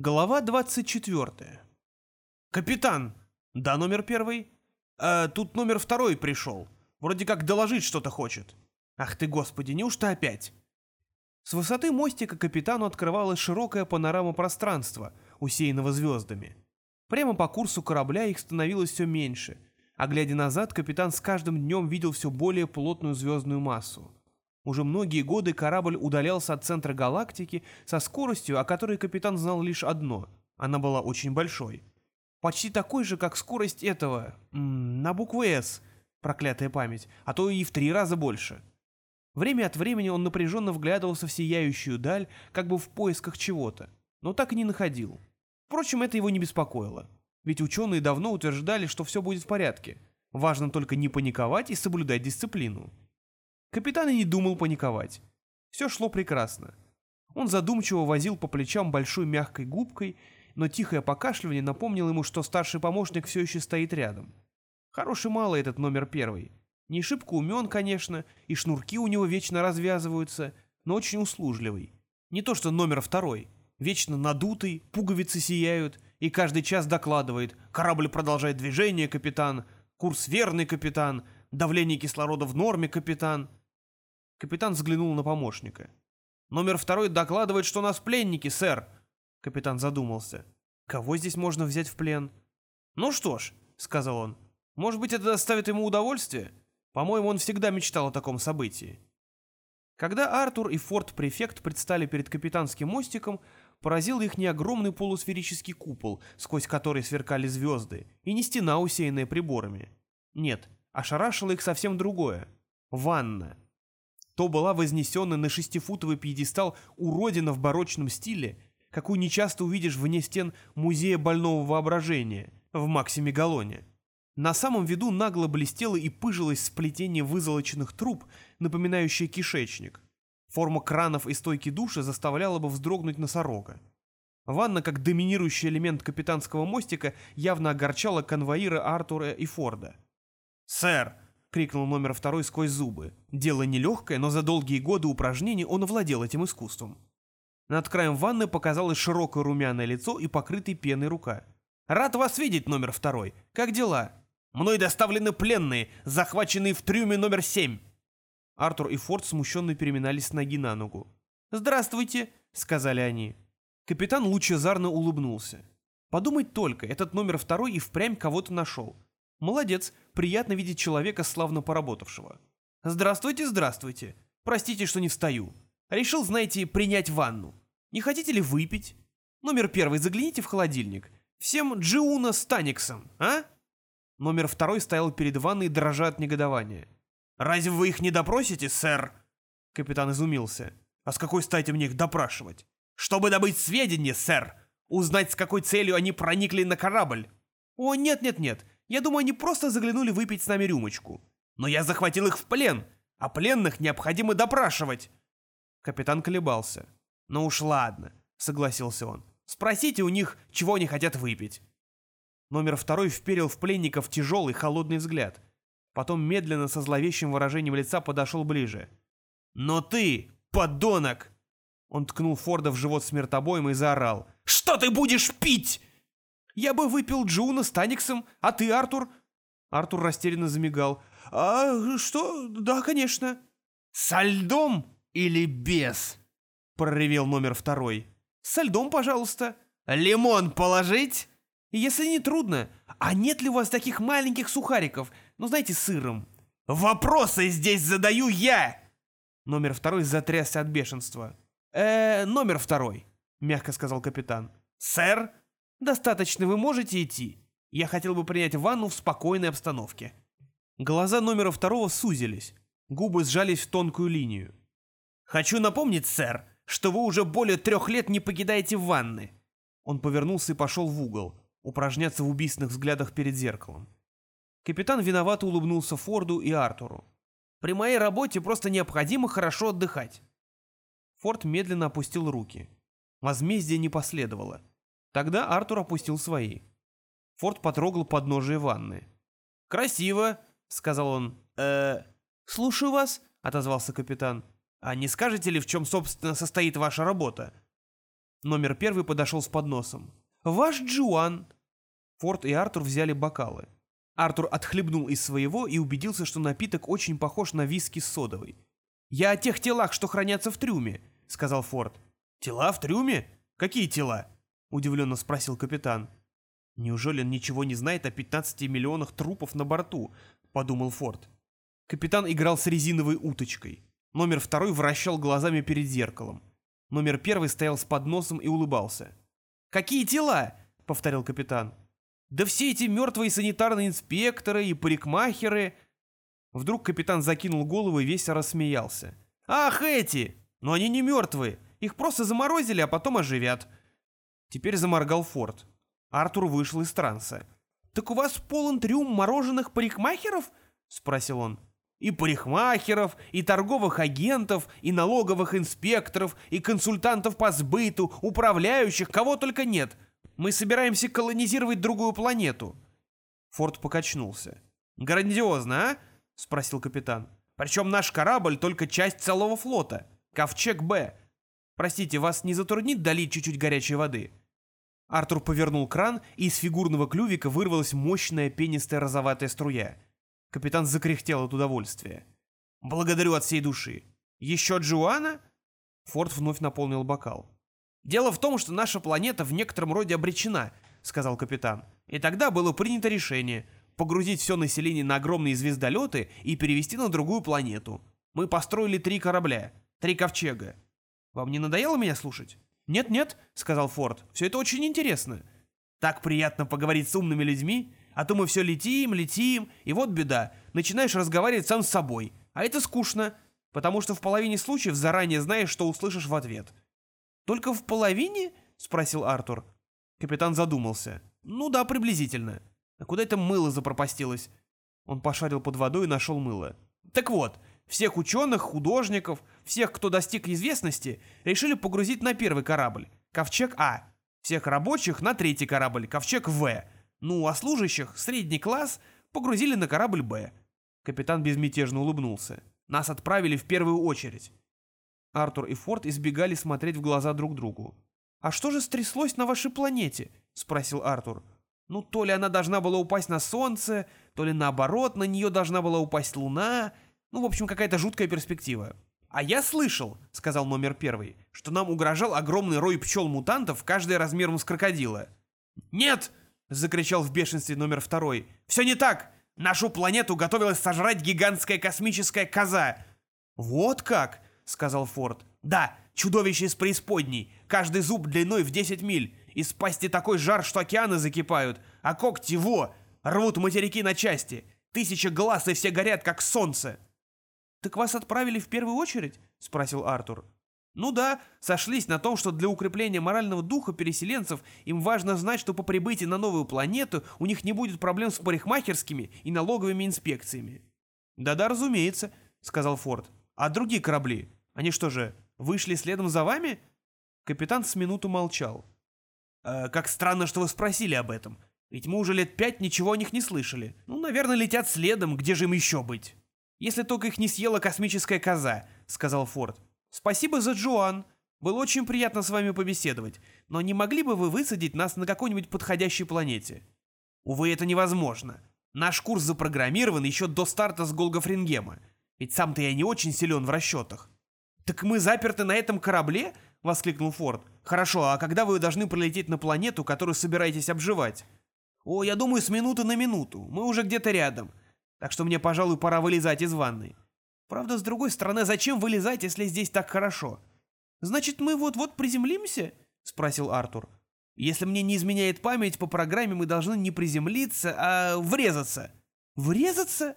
Глава 24. «Капитан!» «Да, номер первый?» «Э, «Тут номер второй пришел. Вроде как доложить что-то хочет». «Ах ты, господи, неужто опять?» С высоты мостика капитану открывалась широкая панорама пространства, усеянного звездами. Прямо по курсу корабля их становилось все меньше, а глядя назад, капитан с каждым днем видел все более плотную звездную массу. Уже многие годы корабль удалялся от центра галактики со скоростью, о которой капитан знал лишь одно. Она была очень большой. Почти такой же, как скорость этого... на букву «С», проклятая память, а то и в три раза больше. Время от времени он напряженно вглядывался в сияющую даль, как бы в поисках чего-то, но так и не находил. Впрочем, это его не беспокоило. Ведь ученые давно утверждали, что все будет в порядке. Важно только не паниковать и соблюдать дисциплину. Капитан и не думал паниковать. Все шло прекрасно. Он задумчиво возил по плечам большой мягкой губкой, но тихое покашливание напомнило ему, что старший помощник все еще стоит рядом. Хороший малый этот номер первый. Не шибко умен, конечно, и шнурки у него вечно развязываются, но очень услужливый. Не то что номер второй. Вечно надутый, пуговицы сияют, и каждый час докладывает «Корабль продолжает движение, капитан», «Курс верный, капитан», «Давление кислорода в норме, капитан». Капитан взглянул на помощника. «Номер второй докладывает, что у нас пленники, сэр!» Капитан задумался. «Кого здесь можно взять в плен?» «Ну что ж», — сказал он, — «может быть, это доставит ему удовольствие? По-моему, он всегда мечтал о таком событии». Когда Артур и форт-префект предстали перед капитанским мостиком, поразил их не огромный полусферический купол, сквозь который сверкали звезды, и не стена, усеянная приборами. Нет, ошарашило их совсем другое. Ванна. То была вознесенная на шестифутовый пьедестал уродина в барочном стиле, какую нечасто увидишь вне стен музея больного воображения в Максиме Галлоне. На самом виду нагло блестело и пыжилось сплетение вызолоченных труб, напоминающее кишечник. Форма кранов и стойки души заставляла бы вздрогнуть носорога. Ванна, как доминирующий элемент капитанского мостика, явно огорчала конвоира Артура и Форда. «Сэр!» — крикнул номер второй сквозь зубы. Дело нелегкое, но за долгие годы упражнений он овладел этим искусством. Над краем ванны показалось широкое румяное лицо и покрытый пеной рука. «Рад вас видеть, номер второй. Как дела?» «Мной доставлены пленные, захваченные в трюме номер семь». Артур и Форд смущенно переминались с ноги на ногу. «Здравствуйте», — сказали они. Капитан лучезарно улыбнулся. Подумать только, этот номер второй и впрямь кого-то нашел. Молодец, приятно видеть человека, славно поработавшего. Здравствуйте, здравствуйте. Простите, что не встаю. Решил, знаете, принять ванну. Не хотите ли выпить? Номер первый, загляните в холодильник. Всем Джиуна с Таниксом, а? Номер второй стоял перед ванной, дрожа от негодования. «Разве вы их не допросите, сэр?» Капитан изумился. «А с какой стати мне их допрашивать?» «Чтобы добыть сведения, сэр! Узнать, с какой целью они проникли на корабль!» «О, нет-нет-нет, я думаю, они просто заглянули выпить с нами рюмочку. Но я захватил их в плен, а пленных необходимо допрашивать. Капитан колебался. Ну уж ладно, согласился он. Спросите у них, чего они хотят выпить. Номер второй вперил в пленников тяжелый, холодный взгляд. Потом медленно, со зловещим выражением лица, подошел ближе. «Ну ты, подонок!» Он ткнул Форда в живот смертобоем и заорал. «Что ты будешь пить?» Я бы выпил Джуна с Таниксом, а ты, Артур?» Артур растерянно замигал. «А что? Да, конечно». «Со льдом или без?» проревел номер второй. «Со льдом, пожалуйста». «Лимон положить?» «Если не трудно. А нет ли у вас таких маленьких сухариков? Ну, знаете, сыром?» «Вопросы здесь задаю я!» Номер второй затрясся от бешенства. «Э, номер второй», — мягко сказал капитан. «Сэр, «Достаточно, вы можете идти. Я хотел бы принять ванну в спокойной обстановке». Глаза номера второго сузились, губы сжались в тонкую линию. «Хочу напомнить, сэр, что вы уже более трех лет не покидаете ванны». Он повернулся и пошел в угол, упражняться в убийственных взглядах перед зеркалом. Капитан виновато улыбнулся Форду и Артуру. «При моей работе просто необходимо хорошо отдыхать». Форд медленно опустил руки. Возмездие не последовало. Тогда Артур опустил свои. Форд потрогал подножие ванны. «Красиво», — сказал он. «Э, слушаю вас», — отозвался капитан. «А не скажете ли, в чем, собственно, состоит ваша работа?» Номер первый подошел с подносом. «Ваш Джуан!» Форд и Артур взяли бокалы. Артур отхлебнул из своего и убедился, что напиток очень похож на виски с содовой. «Я о тех телах, что хранятся в трюме», — сказал Форд. «Тела в трюме? Какие тела?» — удивленно спросил капитан. «Неужели он ничего не знает о 15 миллионах трупов на борту?» — подумал Форд. Капитан играл с резиновой уточкой. Номер второй вращал глазами перед зеркалом. Номер первый стоял с подносом и улыбался. «Какие тела?» — повторил капитан. «Да все эти мертвые санитарные инспекторы и парикмахеры...» Вдруг капитан закинул голову и весь рассмеялся. «Ах, эти! Но они не мертвые. Их просто заморозили, а потом оживят». Теперь заморгал Форд. Артур вышел из транса. «Так у вас полон трюм мороженых парикмахеров?» — спросил он. «И парикмахеров, и торговых агентов, и налоговых инспекторов, и консультантов по сбыту, управляющих, кого только нет. Мы собираемся колонизировать другую планету». Форд покачнулся. «Грандиозно, а?» — спросил капитан. «Причем наш корабль только часть целого флота. Ковчег Б. Простите, вас не затруднит долить чуть-чуть горячей воды?» Артур повернул кран, и из фигурного клювика вырвалась мощная пенистая розоватая струя. Капитан закряхтел от удовольствия. «Благодарю от всей души. Еще Джоанна?» Форд вновь наполнил бокал. «Дело в том, что наша планета в некотором роде обречена», — сказал капитан. «И тогда было принято решение погрузить все население на огромные звездолеты и перевести на другую планету. Мы построили три корабля, три ковчега. Вам не надоело меня слушать?» «Нет-нет», — сказал Форд, — «все это очень интересно. Так приятно поговорить с умными людьми, а то мы все летим, летим, и вот беда, начинаешь разговаривать сам с собой, а это скучно, потому что в половине случаев заранее знаешь, что услышишь в ответ». «Только в половине?» — спросил Артур. Капитан задумался. «Ну да, приблизительно. А куда это мыло запропастилось?» Он пошарил под водой и нашел мыло. «Так вот, всех ученых, художников, всех, кто достиг известности, решили погрузить на первый корабль, Ковчег А. Всех рабочих на третий корабль, Ковчег В. Ну, а служащих, средний класс, погрузили на корабль Б. Капитан безмятежно улыбнулся. Нас отправили в первую очередь. Артур и Форд избегали смотреть в глаза друг другу. «А что же стряслось на вашей планете?» — спросил Артур. «Ну, то ли она должна была упасть на Солнце, то ли наоборот, на нее должна была упасть Луна...» Ну, в общем, какая-то жуткая перспектива. «А я слышал», — сказал номер первый, «что нам угрожал огромный рой пчел-мутантов, каждый размером с крокодила». «Нет!» — закричал в бешенстве номер второй. «Все не так! Нашу планету готовилась сожрать гигантская космическая коза!» «Вот как!» — сказал Форд. «Да, чудовище из преисподней, каждый зуб длиной в 10 миль, из пасти такой жар, что океаны закипают, а когти, во, рвут материки на части, тысяча глаз и все горят, как солнце!» «Так вас отправили в первую очередь?» — спросил Артур. «Ну да, сошлись на том, что для укрепления морального духа переселенцев им важно знать, что по прибытии на новую планету у них не будет проблем с парикмахерскими и налоговыми инспекциями». «Да-да, разумеется», — сказал Форд. «А другие корабли? Они что же, вышли следом за вами?» Капитан с минуту молчал. «Э, «Как странно, что вы спросили об этом. Ведь мы уже лет пять ничего о них не слышали. Ну, наверное, летят следом, где же им еще быть?» «Если только их не съела космическая коза», — сказал Форд. «Спасибо за Джоан. Было очень приятно с вами побеседовать, но не могли бы вы высадить нас на какой-нибудь подходящей планете?» «Увы, это невозможно. Наш курс запрограммирован еще до старта с Голгофрингема, ведь сам-то я не очень силен в расчетах». «Так мы заперты на этом корабле?» — воскликнул Форд. «Хорошо, а когда вы должны прилететь на планету, которую собираетесь обживать?» «О, я думаю, с минуты на минуту. Мы уже где-то рядом. Так что мне, пожалуй, пора вылезать из ванной. Правда, с другой стороны, зачем вылезать, если здесь так хорошо? Значит, мы вот-вот приземлимся? Спросил Артур. Если мне не изменяет память, по программе мы должны не приземлиться, а врезаться. Врезаться?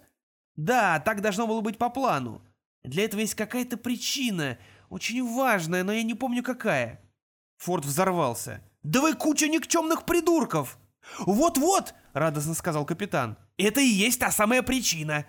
Да, так должно было быть по плану. Для этого есть какая-то причина, очень важная, но я не помню какая. Форд взорвался. «Да вы куча никчемных придурков!» «Вот-вот!» — радостно сказал капитан. «Это и есть та самая причина!»